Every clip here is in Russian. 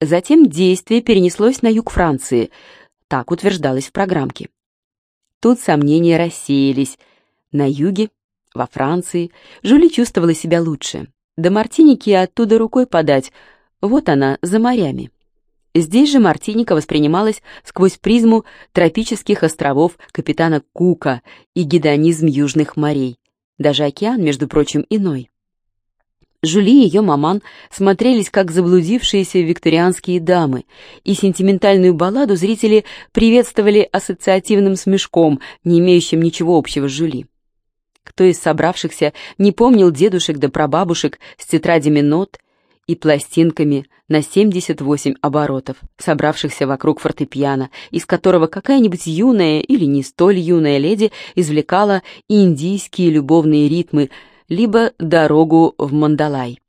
Затем действие перенеслось на юг Франции, так утверждалось в программке. Тут сомнения рассеялись. На юге, во Франции, Жюли чувствовала себя лучше. До Мартиники оттуда рукой подать, вот она, за морями. Здесь же Мартиника воспринималась сквозь призму тропических островов капитана Кука и гедонизм южных морей. Даже океан, между прочим, иной. Жюли и ее маман смотрелись как заблудившиеся викторианские дамы, и сентиментальную балладу зрители приветствовали ассоциативным смешком, не имеющим ничего общего с Жюли. Кто из собравшихся не помнил дедушек да прабабушек с тетрадями нот и пластинками на 78 оборотов, собравшихся вокруг фортепиано, из которого какая-нибудь юная или не столь юная леди извлекала индийские любовные ритмы, либо дорогу в Мандалай.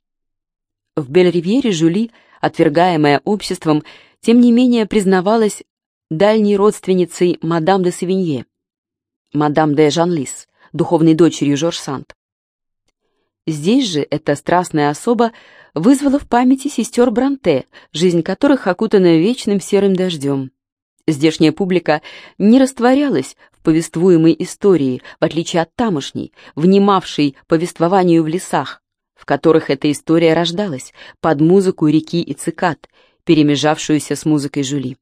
В Бель-Ривьере Жюли, отвергаемая обществом, тем не менее признавалась дальней родственницей мадам де Савинье, мадам де Жанлис, духовной дочерью Жорж Сант. Здесь же эта страстная особа вызвала в памяти сестер Бранте, жизнь которых окутана вечным серым дождем. Здешняя публика не растворялась повествуемой истории, в отличие от тамошней, внимавшей повествованию в лесах, в которых эта история рождалась, под музыку реки и цикад, перемежавшуюся с музыкой Жюли.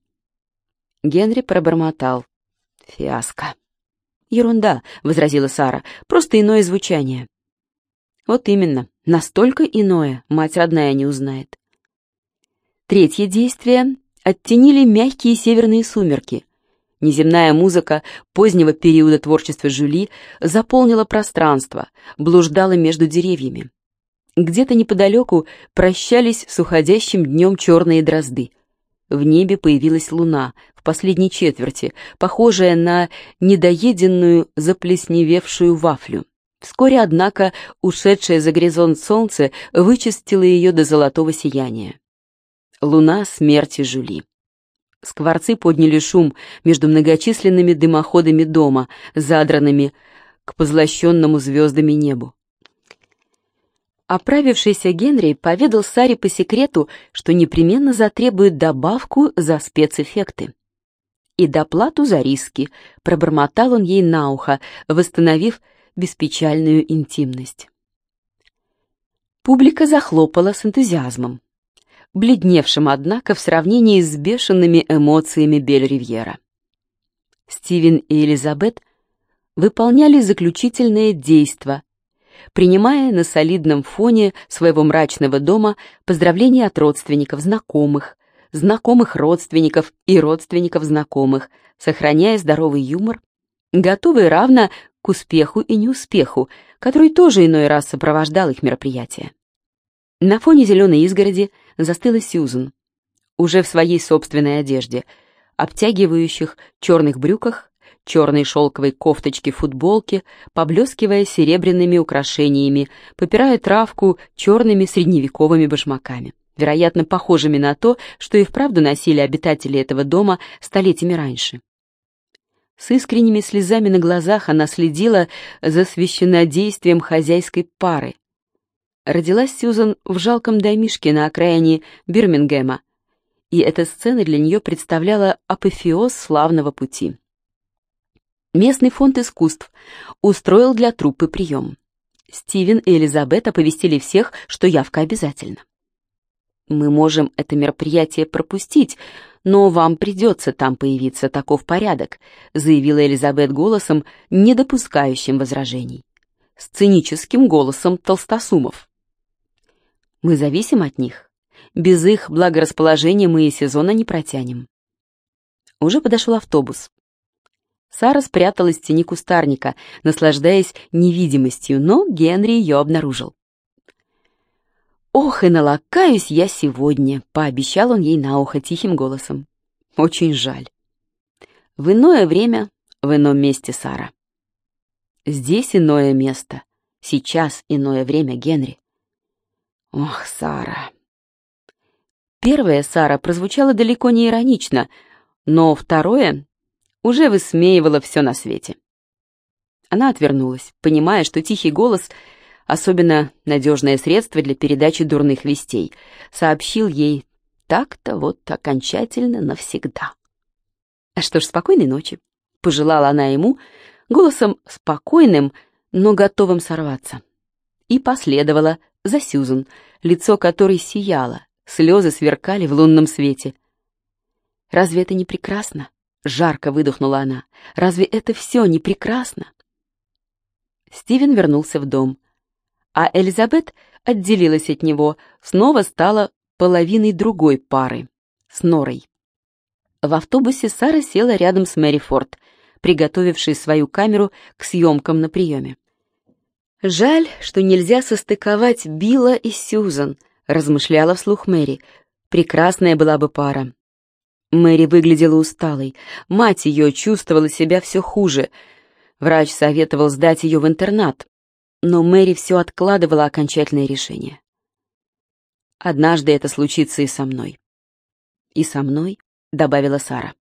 Генри пробормотал. «Фиаско». «Ерунда», — возразила Сара, — «просто иное звучание». «Вот именно, настолько иное, мать родная не узнает». Третье действие оттенили мягкие северные сумерки. Неземная музыка позднего периода творчества Жюли заполнила пространство, блуждала между деревьями. Где-то неподалеку прощались с уходящим днем черные дрозды. В небе появилась луна в последней четверти, похожая на недоеденную заплесневевшую вафлю. Вскоре, однако, ушедшее за горизонт солнце вычистило ее до золотого сияния. Луна смерти Жюли. Скворцы подняли шум между многочисленными дымоходами дома, задранными к позлощенному звездами небу. Оправившийся Генри поведал Саре по секрету, что непременно затребует добавку за спецэффекты. И доплату за риски, пробормотал он ей на ухо, восстановив беспечальную интимность. Публика захлопала с энтузиазмом бледневшим, однако, в сравнении с бешеными эмоциями Бель-Ривьера. Стивен и Элизабет выполняли заключительное действо, принимая на солидном фоне своего мрачного дома поздравления от родственников, знакомых, знакомых родственников и родственников знакомых, сохраняя здоровый юмор, готовые равно к успеху и неуспеху, который тоже иной раз сопровождал их мероприятия. На фоне зеленой изгороди застыла Сьюзен, уже в своей собственной одежде, обтягивающих черных брюках, черной шелковой кофточке футболке, поблескивая серебряными украшениями, попирая травку черными средневековыми башмаками, вероятно, похожими на то, что и вправду носили обитатели этого дома столетиями раньше. С искренними слезами на глазах она следила за священнодействием хозяйской пары, Родилась Сьюзан в жалком домишке на окраине Бирмингема, и эта сцена для нее представляла апофеоз славного пути. Местный фонд искусств устроил для труппы прием. Стивен и Элизабет оповестили всех, что явка обязательна. «Мы можем это мероприятие пропустить, но вам придется там появиться, таков порядок», заявила Элизабет голосом, не допускающим возражений. Сценическим голосом толстосумов. Мы зависим от них. Без их благорасположения мы и сезона не протянем. Уже подошел автобус. Сара спряталась в тени кустарника, наслаждаясь невидимостью, но Генри ее обнаружил. «Ох, и налакаюсь я сегодня», — пообещал он ей на ухо тихим голосом. «Очень жаль». В иное время, в ином месте Сара. Здесь иное место, сейчас иное время, Генри. Ох, Сара. Первое Сара прозвучало далеко не иронично, но второе уже высмеивало все на свете. Она отвернулась, понимая, что тихий голос — особенно надежное средство для передачи дурных вестей, сообщил ей Так-то вот окончательно навсегда. А что ж, спокойной ночи, пожелала она ему, голосом спокойным, но готовым сорваться. И последовала за Сьюзан, лицо которой сияло, слезы сверкали в лунном свете. «Разве это не прекрасно?» — жарко выдохнула она. «Разве это все не прекрасно?» Стивен вернулся в дом, а Элизабет отделилась от него, снова стала половиной другой пары, с Норой. В автобусе Сара села рядом с Мэри Форд, приготовившей свою камеру к съемкам на приеме. «Жаль, что нельзя состыковать Билла и Сьюзан», — размышляла вслух Мэри. «Прекрасная была бы пара». Мэри выглядела усталой. Мать ее чувствовала себя все хуже. Врач советовал сдать ее в интернат, но Мэри все откладывала окончательное решение. «Однажды это случится и со мной». «И со мной», — добавила Сара.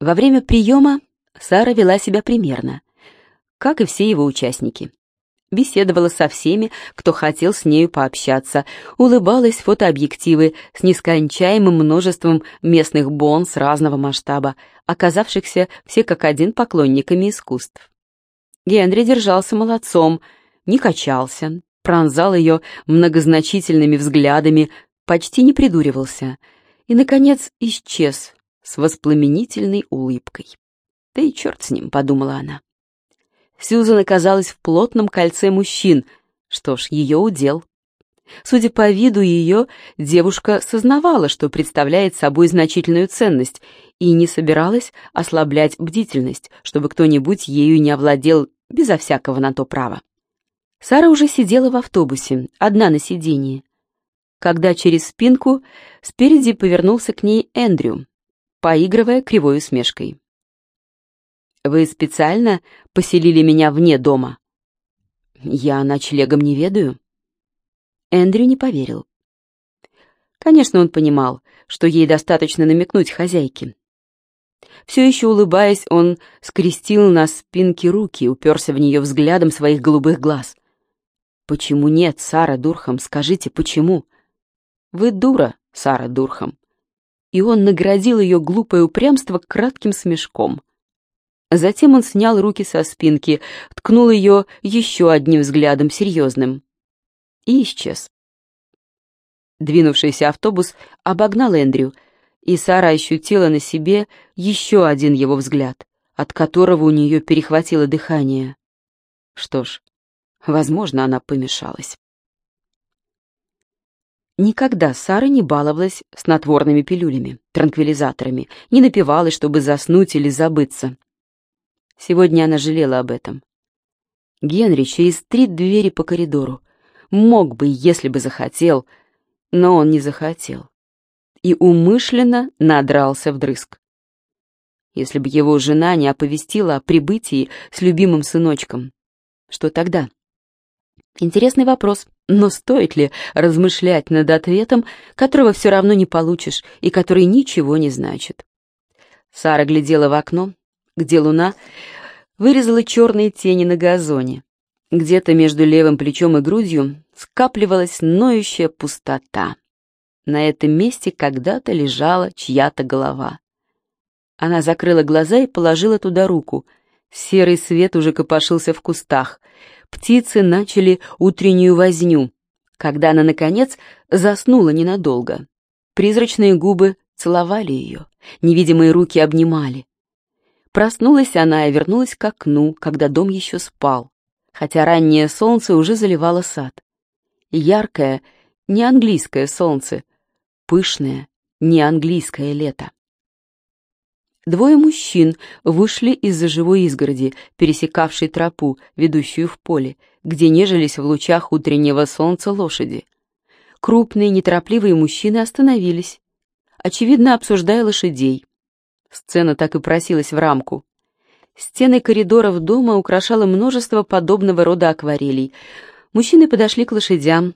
Во время приема Сара вела себя примерно, как и все его участники. Беседовала со всеми, кто хотел с нею пообщаться, улыбалась фотообъективы с нескончаемым множеством местных бонс разного масштаба, оказавшихся все как один поклонниками искусств. Генри держался молодцом, не качался, пронзал ее многозначительными взглядами, почти не придуривался и, наконец, исчез с воспламенительной улыбкой. «Да и черт с ним», — подумала она. Сьюзан оказалась в плотном кольце мужчин. Что ж, ее удел. Судя по виду ее, девушка сознавала, что представляет собой значительную ценность, и не собиралась ослаблять бдительность, чтобы кто-нибудь ею не овладел безо всякого на то права. Сара уже сидела в автобусе, одна на сиденье, когда через спинку спереди повернулся к ней Эндрю, поигрывая кривой усмешкой. «Вы специально поселили меня вне дома?» «Я ночлегом не ведаю». Эндрю не поверил. Конечно, он понимал, что ей достаточно намекнуть хозяйке. Все еще улыбаясь, он скрестил на спинке руки, уперся в нее взглядом своих голубых глаз. «Почему нет, Сара Дурхам? Скажите, почему?» «Вы дура, Сара Дурхам и он наградил ее глупое упрямство кратким смешком. Затем он снял руки со спинки, ткнул ее еще одним взглядом серьезным и исчез. Двинувшийся автобус обогнал Эндрю, и Сара ощутила на себе еще один его взгляд, от которого у нее перехватило дыхание. Что ж, возможно, она помешалась. Никогда Сара не баловалась снотворными пилюлями, транквилизаторами, не напивалась, чтобы заснуть или забыться. Сегодня она жалела об этом. Генри через три двери по коридору. Мог бы, если бы захотел, но он не захотел. И умышленно надрался вдрызг. Если бы его жена не оповестила о прибытии с любимым сыночком, что тогда? Интересный вопрос, но стоит ли размышлять над ответом, которого все равно не получишь и который ничего не значит? Сара глядела в окно, где луна вырезала черные тени на газоне. Где-то между левым плечом и грудью скапливалась ноющая пустота. На этом месте когда-то лежала чья-то голова. Она закрыла глаза и положила туда руку. Серый свет уже копошился в кустах — птицы начали утреннюю возню, когда она, наконец, заснула ненадолго. Призрачные губы целовали ее, невидимые руки обнимали. Проснулась она и вернулась к окну, когда дом еще спал, хотя раннее солнце уже заливало сад. Яркое, не английское солнце, пышное, не английское лето. Двое мужчин вышли из-за живой изгороди, пересекавшей тропу, ведущую в поле, где нежились в лучах утреннего солнца лошади. Крупные, неторопливые мужчины остановились, очевидно, обсуждая лошадей. Сцена так и просилась в рамку. Стены коридоров дома украшало множество подобного рода акварелей. Мужчины подошли к лошадям,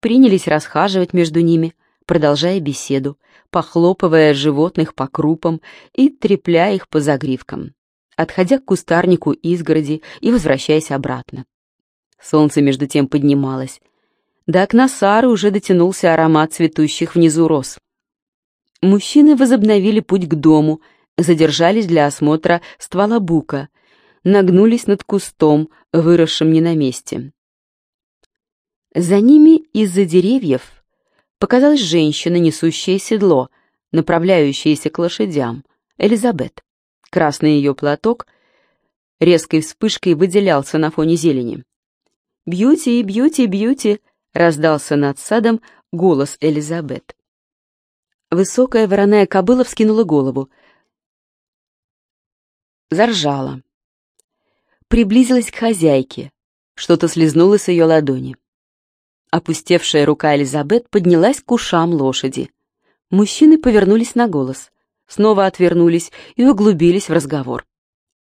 принялись расхаживать между ними, продолжая беседу похлопывая животных по крупам и трепляя их по загривкам, отходя к кустарнику изгороди и возвращаясь обратно. Солнце между тем поднималось. До окна Сары уже дотянулся аромат цветущих внизу роз. Мужчины возобновили путь к дому, задержались для осмотра ствола бука, нагнулись над кустом, выросшим не на месте. За ними из-за деревьев показалась женщина, несущая седло, направляющаяся к лошадям, Элизабет. Красный ее платок резкой вспышкой выделялся на фоне зелени. «Бьюти, бьюти, бьюти!» — раздался над садом голос Элизабет. Высокая вороная кобыла вскинула голову. Заржала. Приблизилась к хозяйке. Что-то слезнуло с ее ладони. Опустевшая рука Элизабет поднялась к ушам лошади. Мужчины повернулись на голос, снова отвернулись и углубились в разговор.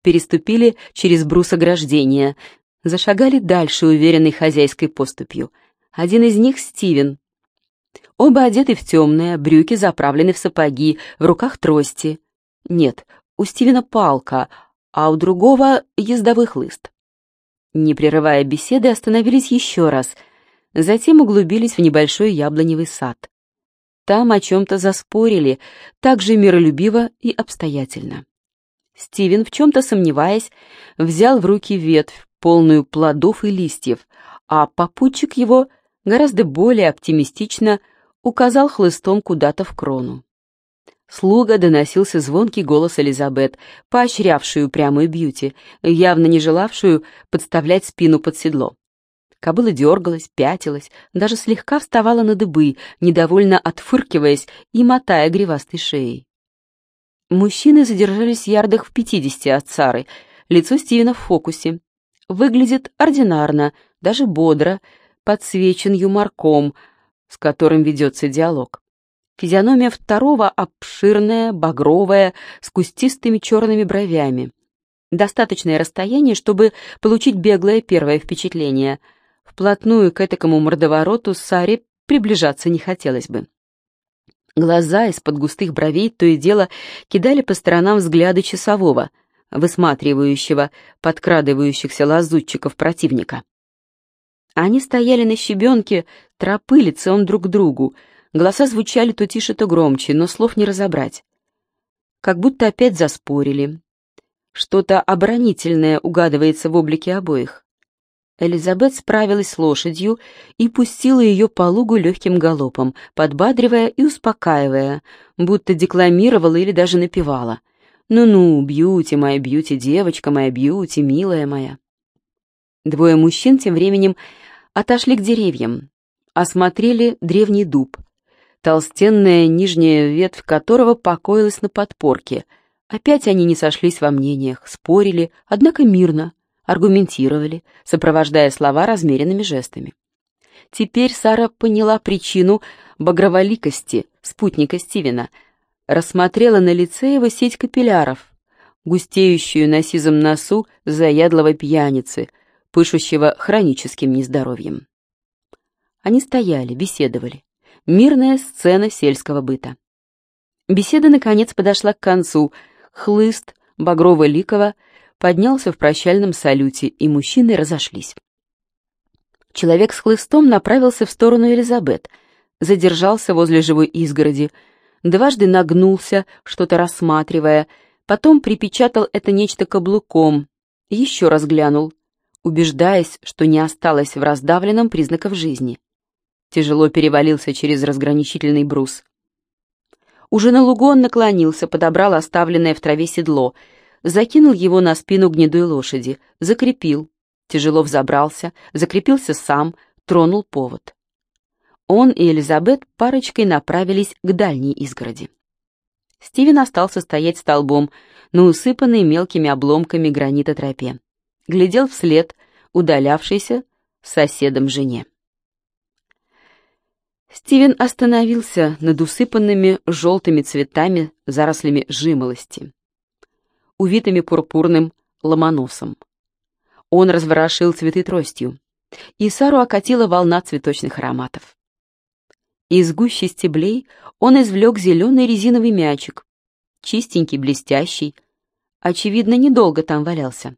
Переступили через брус ограждения, зашагали дальше уверенной хозяйской поступью. Один из них — Стивен, Оба одеты в темное, брюки заправлены в сапоги, в руках трости. Нет, у Стивена палка, а у другого ездовой хлыст. Не прерывая беседы, остановились еще раз, затем углубились в небольшой яблоневый сад. Там о чем-то заспорили, также миролюбиво и обстоятельно. Стивен, в чем-то сомневаясь, взял в руки ветвь, полную плодов и листьев, а попутчик его гораздо более оптимистично – указал хлыстом куда-то в крону. Слуга доносился звонкий голос Элизабет, поощрявшую прямую бьюти, явно не желавшую подставлять спину под седло. Кобыла дергалась, пятилась, даже слегка вставала на дыбы, недовольно отфыркиваясь и мотая гривастой шеей. Мужчины задержались ярдах в пятидесяти от Сары, лицо Стивена в фокусе. Выглядит ординарно, даже бодро, подсвечен юморком — с которым ведется диалог. Физиономия второго обширная, багровая, с кустистыми черными бровями. Достаточное расстояние, чтобы получить беглое первое впечатление. Вплотную к этакому мордовороту Саре приближаться не хотелось бы. Глаза из-под густых бровей то и дело кидали по сторонам взгляды часового, высматривающего подкрадывающихся лазутчиков противника. Они стояли на щебенке тропы лицом друг к другу. Голоса звучали то тише, то громче, но слов не разобрать. Как будто опять заспорили. Что-то оборонительное угадывается в облике обоих. Элизабет справилась с лошадью и пустила ее по лугу легким галопом, подбадривая и успокаивая, будто декламировала или даже напевала. «Ну-ну, Бьюти, моя Бьюти, девочка моя Бьюти, милая моя». Двое мужчин тем временем Отошли к деревьям, осмотрели древний дуб, толстенная нижняя ветвь которого покоилась на подпорке. Опять они не сошлись во мнениях, спорили, однако мирно, аргументировали, сопровождая слова размеренными жестами. Теперь Сара поняла причину багроволикости спутника Стивена, рассмотрела на лице его сеть капилляров, густеющую на сизом носу заядлого пьяницы — пышущего хроническим нездоровьем. Они стояли, беседовали. Мирная сцена сельского быта. Беседа, наконец, подошла к концу. Хлыст Багрова-Ликова поднялся в прощальном салюте, и мужчины разошлись. Человек с хлыстом направился в сторону Элизабет, задержался возле живой изгороди, дважды нагнулся, что-то рассматривая, потом припечатал это нечто каблуком, еще раз глянул — убеждаясь, что не осталось в раздавленном признаков жизни. Тяжело перевалился через разграничительный брус. Уже на лугу он наклонился, подобрал оставленное в траве седло, закинул его на спину гнедой лошади, закрепил, тяжело взобрался, закрепился сам, тронул повод. Он и Элизабет парочкой направились к дальней изгороди. Стивен остался стоять столбом на усыпанной мелкими обломками гранита тропе глядел вслед удалявшейся соседом жене. Стивен остановился над усыпанными желтыми цветами зарослями жимолости, увитыми пурпурным ломоносом. Он разворошил цветы тростью, и Сару окатила волна цветочных ароматов. Из гущи стеблей он извлек зеленый резиновый мячик, чистенький, блестящий, очевидно, недолго там валялся.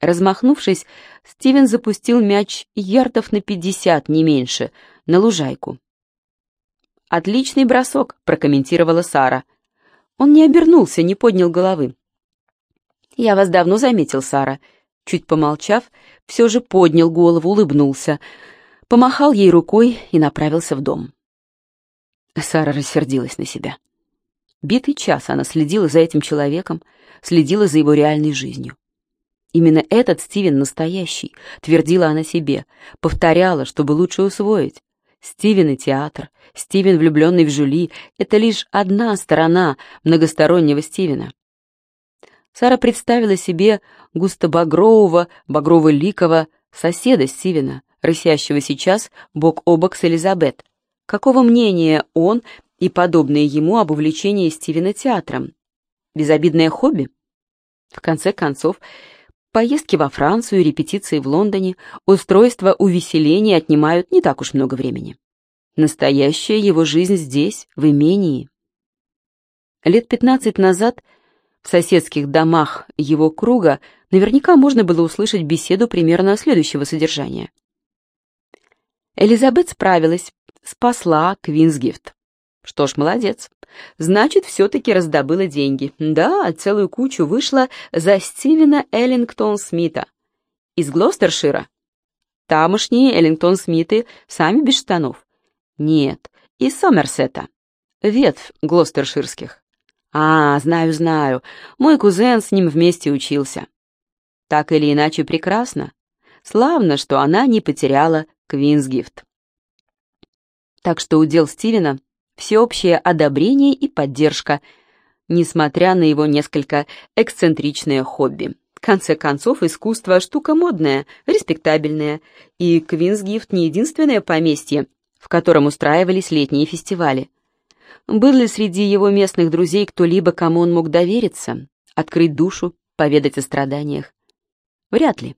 Размахнувшись, Стивен запустил мяч ярдов на пятьдесят, не меньше, на лужайку. «Отличный бросок», — прокомментировала Сара. Он не обернулся, не поднял головы. «Я вас давно заметил, Сара». Чуть помолчав, все же поднял голову, улыбнулся, помахал ей рукой и направился в дом. Сара рассердилась на себя. Битый час она следила за этим человеком, следила за его реальной жизнью. Именно этот Стивен настоящий, твердила она себе, повторяла, чтобы лучше усвоить. Стивен и театр, Стивен, влюбленный в Жюли, это лишь одна сторона многостороннего Стивена. Сара представила себе густо-багрового, багрово-ликого соседа Стивена, рысящего сейчас бок о бок с Элизабет. Какого мнения он и подобные ему об увлечении Стивена театром? Безобидное хобби? В конце концов, поездки во Францию, репетиции в Лондоне, устройство увеселений отнимают не так уж много времени. Настоящая его жизнь здесь, в имении. Лет пятнадцать назад в соседских домах его круга наверняка можно было услышать беседу примерно следующего содержания. Элизабет справилась, спасла Квинсгифт. Что ж, молодец. Значит, все-таки раздобыла деньги. Да, целую кучу вышла за Стивена Эллингтон Смита. Из Глостершира. Тамошние Эллингтон Смиты сами без штанов. Нет, из Сомерсета. Ветвь Глостерширских. А, знаю, знаю. Мой кузен с ним вместе учился. Так или иначе прекрасно. Славно, что она не потеряла Квинсгифт. Так что удел Стивена — всеобщее одобрение и поддержка, несмотря на его несколько эксцентричное хобби. В конце концов, искусство — штука модная, респектабельная, и Квинсгифт — не единственное поместье, в котором устраивались летние фестивали. Был ли среди его местных друзей кто-либо, кому он мог довериться, открыть душу, поведать о страданиях? Вряд ли.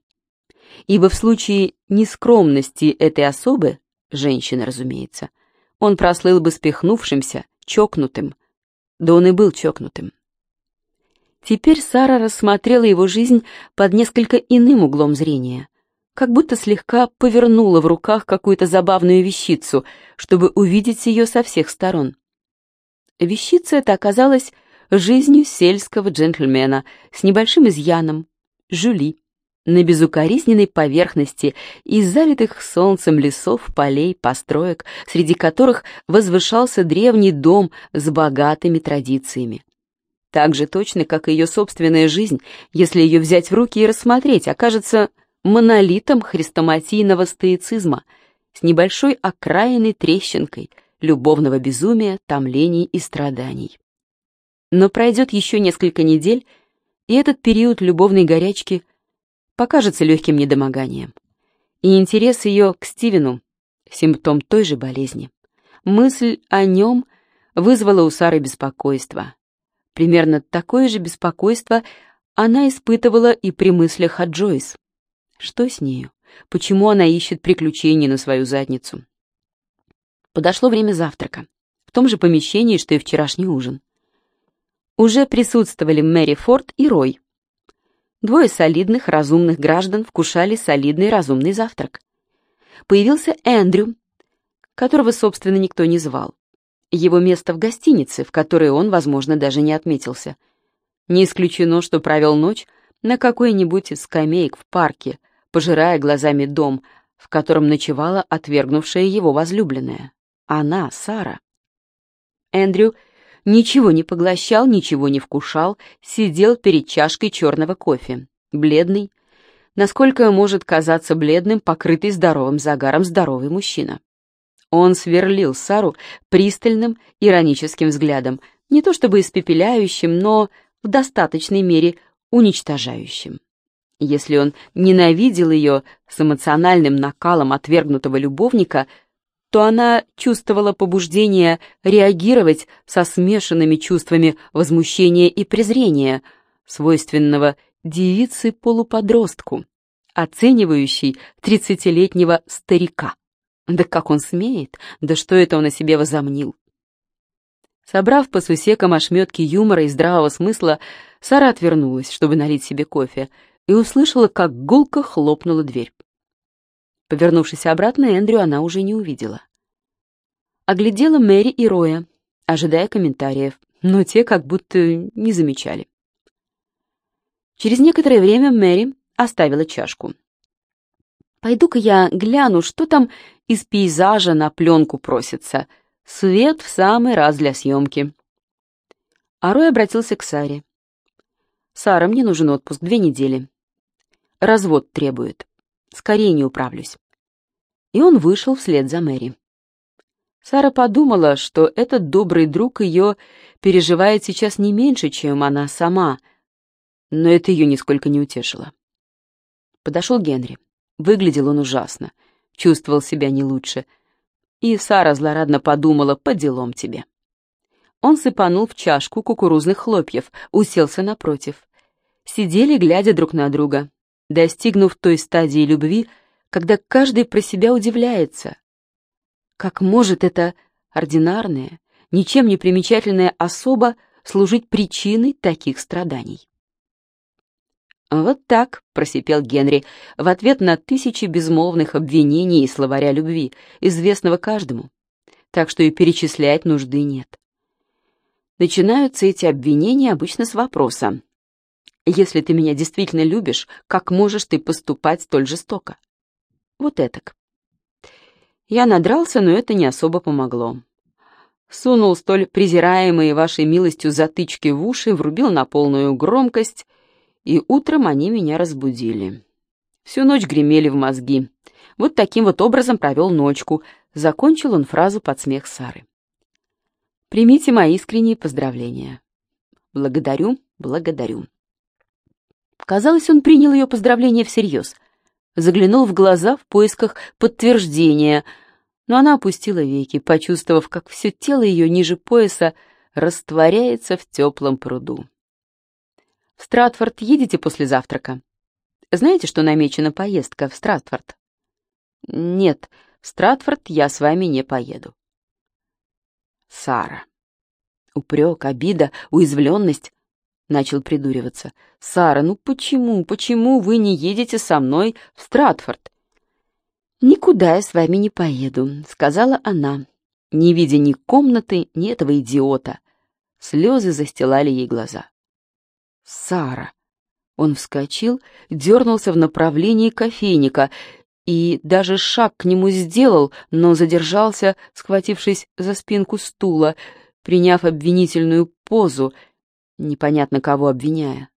Ибо в случае нескромности этой особы, женщины, разумеется, он прослыл бы спихнувшимся, чокнутым. Да он и был чокнутым. Теперь Сара рассмотрела его жизнь под несколько иным углом зрения, как будто слегка повернула в руках какую-то забавную вещицу, чтобы увидеть ее со всех сторон. Вещица эта оказалась жизнью сельского джентльмена с небольшим изъяном, жюли, на безукоризненной поверхности из залитых солнцем лесов, полей, построек, среди которых возвышался древний дом с богатыми традициями. Так же точно, как и ее собственная жизнь, если ее взять в руки и рассмотреть, окажется монолитом хрестоматийного стоицизма с небольшой окраиной трещинкой любовного безумия, томлений и страданий. Но пройдет еще несколько недель, и этот период любовной горячки покажется легким недомоганием. И интерес ее к Стивену — симптом той же болезни. Мысль о нем вызвала у Сары беспокойство. Примерно такое же беспокойство она испытывала и при мыслях о Джойс. Что с нею? Почему она ищет приключений на свою задницу? Подошло время завтрака. В том же помещении, что и вчерашний ужин. Уже присутствовали Мэри Форд и Рой. Двое солидных, разумных граждан вкушали солидный разумный завтрак. Появился Эндрю, которого, собственно, никто не звал. Его место в гостинице, в которой он, возможно, даже не отметился. Не исключено, что провел ночь на какой-нибудь из скамеек в парке, пожирая глазами дом, в котором ночевала отвергнувшая его возлюбленная. Она, Сара. Эндрю ничего не поглощал, ничего не вкушал, сидел перед чашкой черного кофе, бледный, насколько может казаться бледным, покрытый здоровым загаром здоровый мужчина. Он сверлил Сару пристальным, ироническим взглядом, не то чтобы испепеляющим, но в достаточной мере уничтожающим. Если он ненавидел ее с эмоциональным накалом отвергнутого любовника, то она чувствовала побуждение реагировать со смешанными чувствами возмущения и презрения, свойственного девице-полуподростку, оценивающей тридцатилетнего старика. Да как он смеет? Да что это он о себе возомнил? Собрав по сусекам ошметки юмора и здравого смысла, Сара отвернулась, чтобы налить себе кофе, и услышала, как гулко хлопнула дверь. Повернувшись обратно, Эндрю она уже не увидела. Оглядела Мэри и Роя, ожидая комментариев, но те как будто не замечали. Через некоторое время Мэри оставила чашку. «Пойду-ка я гляну, что там из пейзажа на пленку просится. Свет в самый раз для съемки». А Рой обратился к Саре. «Сара, мне нужен отпуск, две недели. Развод требует. Скорее не управлюсь». И он вышел вслед за Мэри. Сара подумала, что этот добрый друг ее переживает сейчас не меньше, чем она сама, но это ее нисколько не утешило. Подошел Генри. Выглядел он ужасно, чувствовал себя не лучше. И Сара злорадно подумала, по делам тебе. Он сыпанул в чашку кукурузных хлопьев, уселся напротив. Сидели, глядя друг на друга, достигнув той стадии любви, когда каждый про себя удивляется, как может эта ординарная, ничем не примечательная особа служить причиной таких страданий? «Вот так», — просипел Генри, в ответ на тысячи безмолвных обвинений и словаря любви, известного каждому. Так что и перечислять нужды нет. Начинаются эти обвинения обычно с вопроса. «Если ты меня действительно любишь, как можешь ты поступать столь жестоко?» Вот этак. Я надрался, но это не особо помогло. Сунул столь презираемые вашей милостью затычки в уши, врубил на полную громкость, и утром они меня разбудили. Всю ночь гремели в мозги. Вот таким вот образом провел ночку. Закончил он фразу под смех Сары. Примите мои искренние поздравления. Благодарю, благодарю. Казалось, он принял ее поздравление всерьез — заглянул в глаза в поисках подтверждения, но она опустила веки, почувствовав, как все тело ее ниже пояса растворяется в теплом пруду. «В Стратфорд едете после завтрака? Знаете, что намечена поездка в Стратфорд?» «Нет, в Стратфорд я с вами не поеду». «Сара». Упрек, обида, уязвленность начал придуриваться. «Сара, ну почему, почему вы не едете со мной в Стратфорд?» «Никуда я с вами не поеду», — сказала она, не видя ни комнаты, ни этого идиота. Слезы застилали ей глаза. «Сара!» Он вскочил, дернулся в направлении кофейника и даже шаг к нему сделал, но задержался, схватившись за спинку стула, приняв обвинительную позу — непонятно кого обвиняя.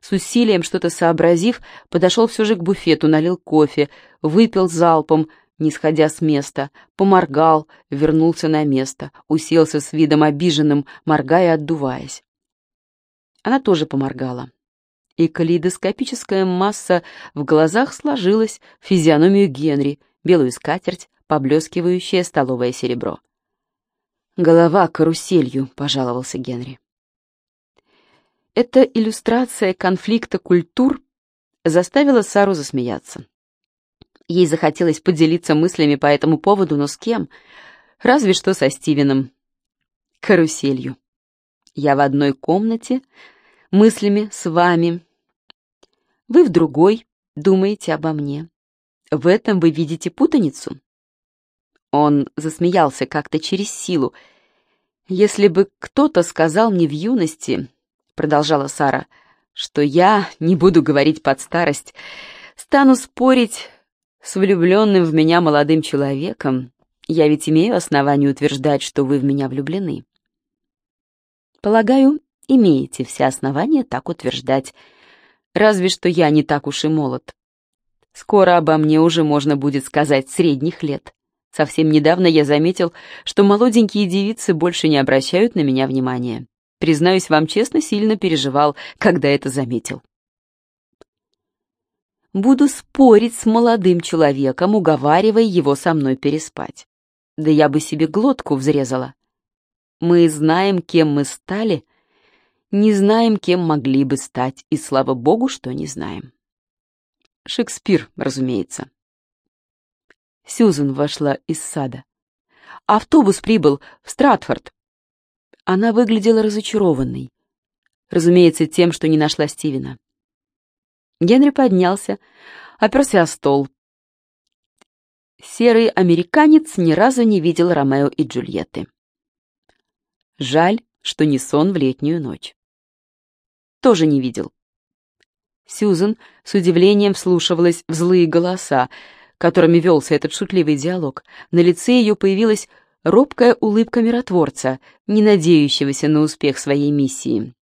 С усилием что-то сообразив, подошел все же к буфету, налил кофе, выпил залпом, не сходя с места, поморгал, вернулся на место, уселся с видом обиженным, моргая, отдуваясь. Она тоже поморгала. И калейдоскопическая масса в глазах сложилась в физиономию Генри, белую скатерть, поблескивающее столовое серебро. «Голова каруселью», — пожаловался Генри. Эта иллюстрация конфликта культур заставила Сару засмеяться. Ей захотелось поделиться мыслями по этому поводу, но с кем? Разве что со Стивеном. Каруселью. Я в одной комнате, мыслями с вами. Вы в другой, думаете обо мне. В этом вы видите путаницу? Он засмеялся как-то через силу. Если бы кто-то сказал мне в юности, продолжала Сара, что я, не буду говорить под старость, стану спорить с влюбленным в меня молодым человеком. Я ведь имею основание утверждать, что вы в меня влюблены. Полагаю, имеете все основания так утверждать. Разве что я не так уж и молод. Скоро обо мне уже можно будет сказать средних лет. Совсем недавно я заметил, что молоденькие девицы больше не обращают на меня внимания. Признаюсь вам честно, сильно переживал, когда это заметил. Буду спорить с молодым человеком, уговаривая его со мной переспать. Да я бы себе глотку взрезала. Мы знаем, кем мы стали, не знаем, кем могли бы стать, и слава богу, что не знаем. Шекспир, разумеется. Сьюзен вошла из сада. Автобус прибыл в Стратфорд. Она выглядела разочарованной. Разумеется, тем, что не нашла Стивена. Генри поднялся, оперся о стол. Серый американец ни разу не видел Ромео и Джульетты. Жаль, что не сон в летнюю ночь. Тоже не видел. Сьюзен с удивлением вслушивалась в злые голоса, которыми велся этот шутливый диалог. На лице ее появилась робкая улыбка миротворца, не надеющегося на успех своей миссии.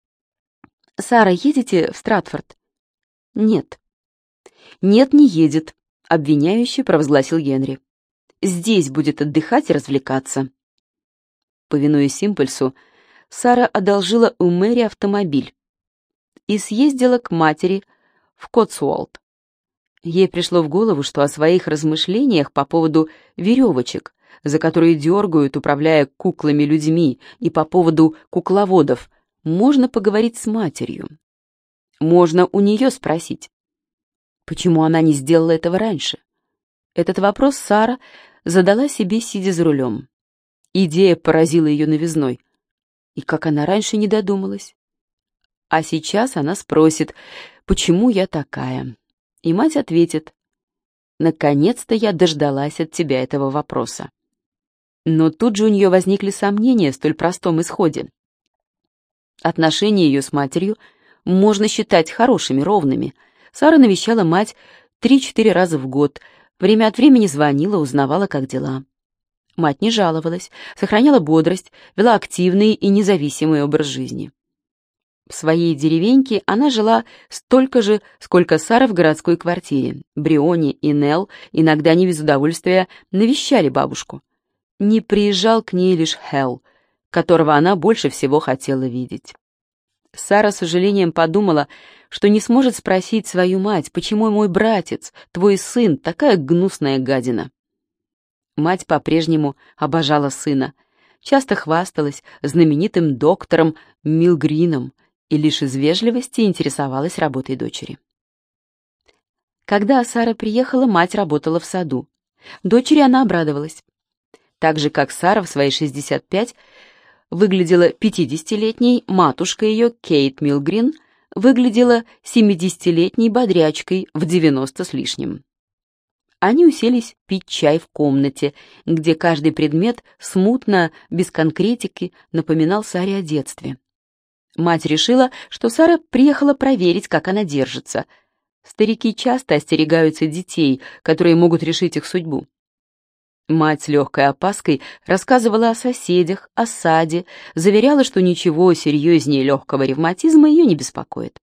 «Сара, едете в Стратфорд?» «Нет». «Нет, не едет», — обвиняющий провозгласил Генри. «Здесь будет отдыхать и развлекаться». Повинуясь импульсу, Сара одолжила у Мэри автомобиль и съездила к матери в Котсуолт. Ей пришло в голову, что о своих размышлениях по поводу веревочек, за которые дергают, управляя куклами-людьми, и по поводу кукловодов, можно поговорить с матерью. Можно у нее спросить, почему она не сделала этого раньше. Этот вопрос Сара задала себе, сидя за рулем. Идея поразила ее новизной. И как она раньше не додумалась. А сейчас она спросит, почему я такая? И мать ответит, наконец-то я дождалась от тебя этого вопроса. Но тут же у нее возникли сомнения в столь простом исходе. Отношения ее с матерью можно считать хорошими, ровными. Сара навещала мать три-четыре раза в год, время от времени звонила, узнавала, как дела. Мать не жаловалась, сохраняла бодрость, вела активный и независимый образ жизни. В своей деревеньке она жила столько же, сколько Сара в городской квартире. Бриони и Нелл иногда не без удовольствия навещали бабушку. Не приезжал к ней лишь Хелл, которого она больше всего хотела видеть. Сара с сожалением подумала, что не сможет спросить свою мать, почему мой братец, твой сын, такая гнусная гадина. Мать по-прежнему обожала сына, часто хвасталась знаменитым доктором Милгрином, и лишь из вежливости интересовалась работой дочери. Когда Сара приехала, мать работала в саду. Дочери она обрадовалась. Так же, как Сара в свои 65 выглядела 50-летней, матушка ее, Кейт Милгрин, выглядела 70-летней бодрячкой в 90 с лишним. Они уселись пить чай в комнате, где каждый предмет смутно, без конкретики, напоминал Саре о детстве. Мать решила, что Сара приехала проверить, как она держится. Старики часто остерегаются детей, которые могут решить их судьбу. Мать с легкой опаской рассказывала о соседях, о саде, заверяла, что ничего серьезнее легкого ревматизма ее не беспокоит.